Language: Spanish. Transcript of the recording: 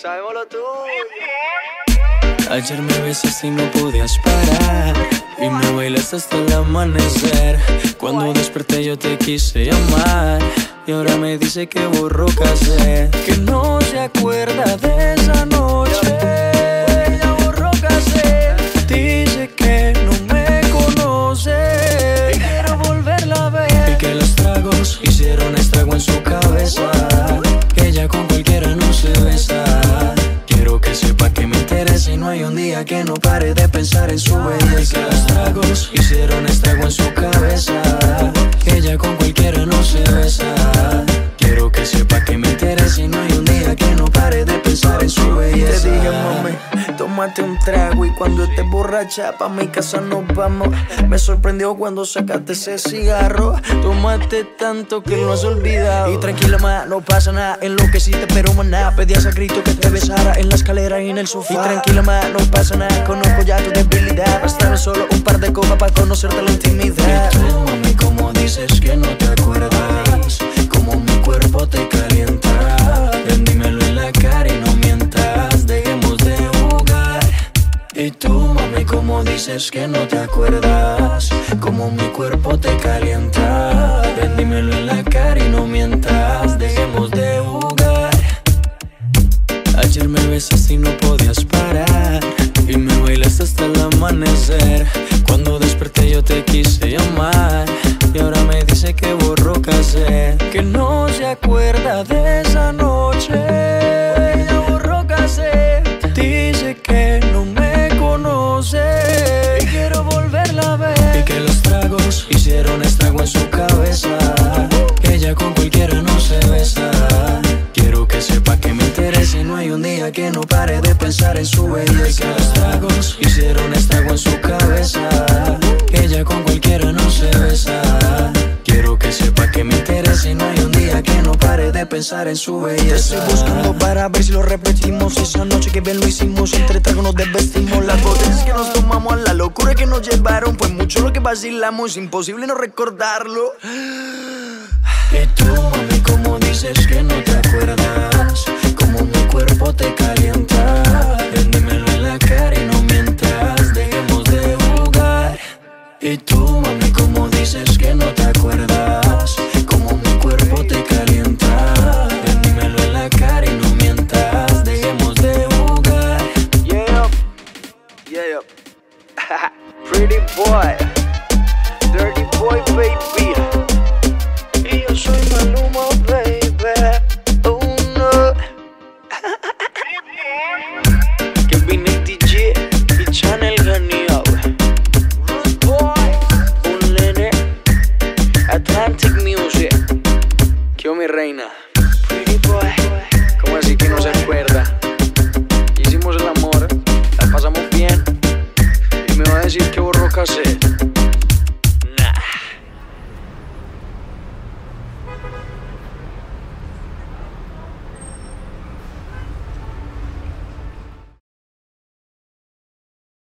Sabemos lo tuyo. Ayer me besaste y no podías parar Y me bailaste hasta el amanecer. Cuando desperté yo te quise llamar Y ahora me dice que borró casé Que no se acuerda de esa noche que no pare de pensar en su belleza. Los tragos hicieron tómate un trago y cuando estés borracha pa' mi casa nos vamos. Me sorprendió cuando sacaste ese cigarro. Tomaste tanto que lo has olvidado. Y tranquila, ma, no pasa nada. En lo que hiciste, pero maná. Pedías a grito que te besara en la escalera y en el sofá. Y tranquila, ma, no pasa nada. Conozco ya tu debilidad. Bastame solo un par de copas para conocerte la intimidad. Y tú, mami, como dices que no te acuerdas, dices que no te acuerdas, como mi cuerpo te calienta. Ven, dímelo en la cara y no mientas, dejemos de jugar. Ayer me besaste y no podías parar. Y me bailaste hasta el amanecer. Cuando desperté yo te quise llamar. Y ahora me dice que borró casé Que no se acuerda de esa noche hicieron estrago en su cabeza ella con cualquiera no se besa Quiero que sepa que me interesa y no hay un día que no pare de pensar en su belleza. Que hicieron estrago en su cabeza. Ella con cualquiera no se besa. De pensar en su Te belleza. estoy buscando para ver si lo repetimos. Esa noche que bien lo hicimos Entre tragos nos desvestimos. Las botellas que nos tomamos A la locura que nos llevaron. Fue mucho lo que vacilamos imposible no recordarlo. Y tú, mami, como dices que no te acuerdas Como mi cuerpo te calienta yeah. Pretty boy. Dirty boy, baby Hicimos